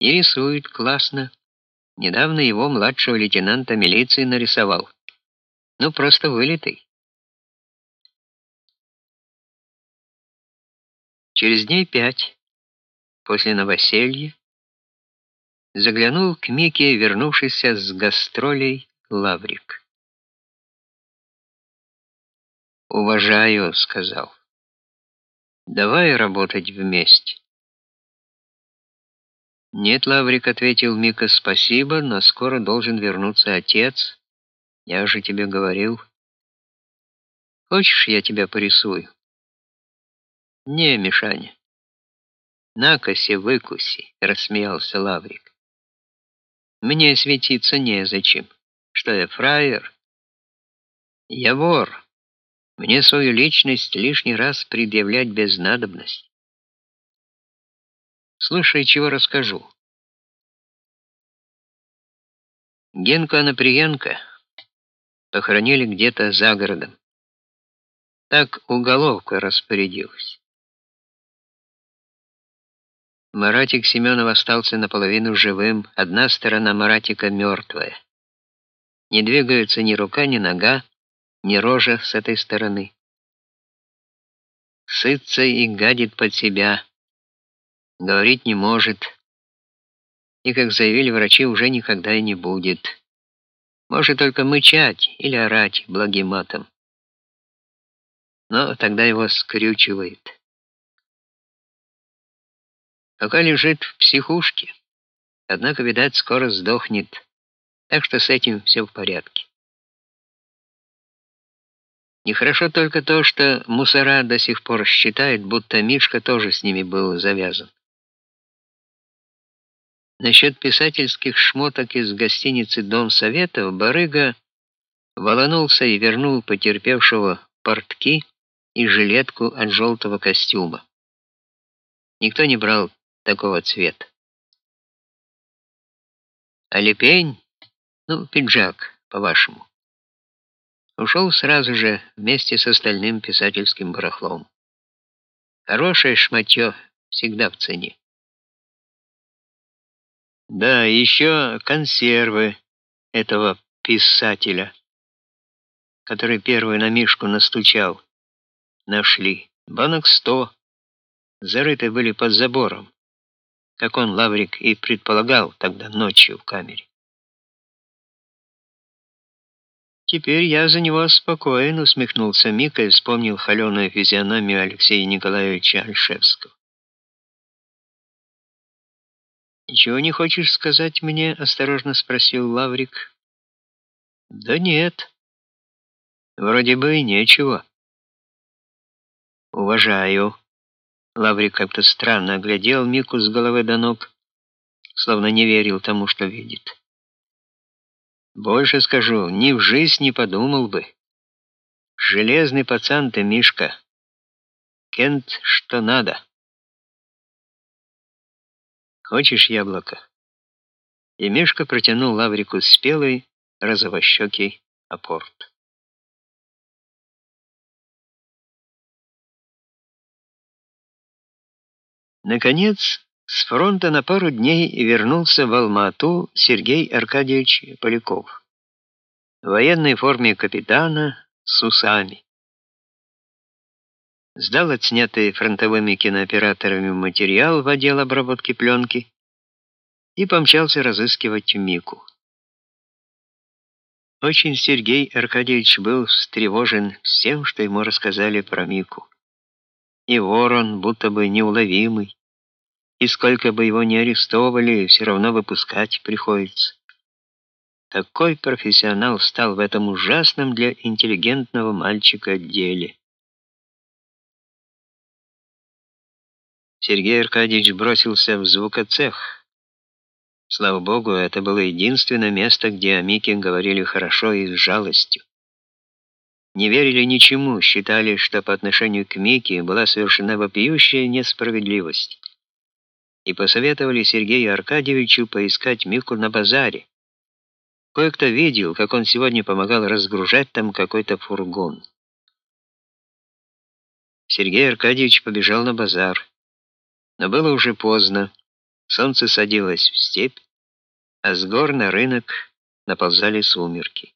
И рисует классно. Недавно его младшего лейтенанта милиции нарисовал. Ну, просто вылитый. Через дней пять, после новоселья, заглянул к Мике, вернувшийся с гастролей, Лаврик. «Уважаю», — сказал. «Давай работать вместе». «Нет, Лаврик», — ответил Мика, — «спасибо, но скоро должен вернуться отец. Я же тебе говорил. Хочешь, я тебя порисую?» «Не, Мишаня». «На-ка выкуси», — рассмеялся Лаврик. «Мне светиться незачем. Что я, фраер?» «Я вор. Мне свою личность лишний раз предъявлять без надобности. Слушай, чего расскажу. Генку Анаприенко похоронили где-то за городом. Так уголовка распорядилась. Маратик Семенов остался наполовину живым, одна сторона Маратика мертвая. Не двигается ни рука, ни нога, ни рожа с этой стороны. Сытся и гадит под себя говорить не может. И, как заявили врачи, уже никогда и не будет. Может только мычать или орать благим матом. Но тогда его скрючивает. Пока лежит в психушке. Однако, видать, скоро сдохнет. Так что с этим все в порядке. Нехорошо только то, что мусора до сих пор считают, будто Мишка тоже с ними был завязан. Насчет писательских шмоток из гостиницы Дом Советов барыга волонулся и вернул потерпевшего портки и жилетку от желтого костюма. Никто не брал такого цвета. А лепень, ну, пиджак, по-вашему, ушел сразу же вместе с остальным писательским барахлом. Хорошее шматье всегда в цене. Да, еще консервы этого писателя, который первый на Мишку настучал, нашли. Банок сто, зарыты были под забором, как он, Лаврик, и предполагал тогда ночью в камере. Теперь я за него спокоен, усмехнулся Мика и вспомнил холеную физиономию Алексея Николаевича Альшевского. «Ничего не хочешь сказать мне?» — осторожно спросил Лаврик. «Да нет. Вроде бы и нечего». «Уважаю». Лаврик как-то странно оглядел Мику с головы до ног, словно не верил тому, что видит. «Больше скажу, ни в жизнь не подумал бы. Железный пацан ты, Мишка. Кент, что надо». Хочешь яблоко?» И Мишка протянул Лаврику спелый розовощекий апорт. Наконец, с фронта на пару дней вернулся в Алма-Ату Сергей Аркадьевич Поляков. В военной форме капитана с усами. Сдал отснятый фронтовыми кинооператорами материал в отдел обработки пленки и помчался разыскивать Мику. Очень Сергей Аркадьевич был встревожен всем, что ему рассказали про Мику. И ворон, будто бы неуловимый, и сколько бы его ни арестовывали, все равно выпускать приходится. Такой профессионал стал в этом ужасном для интеллигентного мальчика деле. Сергей Аркадьевич бросился в звукоцех. Слава богу, это было единственное место, где о Мике говорили хорошо и с жалостью. Не верили ничему, считали, что по отношению к Мике была совершена вопиющая несправедливость. И посоветовали Сергею Аркадьевичу поискать Мику на базаре. Кое-кто видел, как он сегодня помогал разгружать там какой-то фургон. Сергей Аркадьевич побежал на базар. Но было уже поздно. Солнце садилось в степь, а с гор на рынок наползали сумерки.